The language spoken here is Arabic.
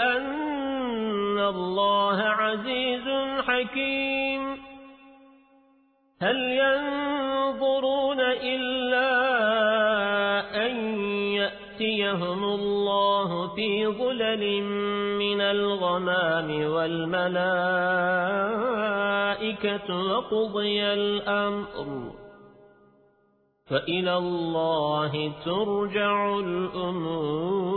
أن الله عزيز حكيم. هل ينظرون إلا أن يأتيهم الله في ظلل من الغمام والملائكة وقضي الأمر. فإلى الله ترجع الأمور.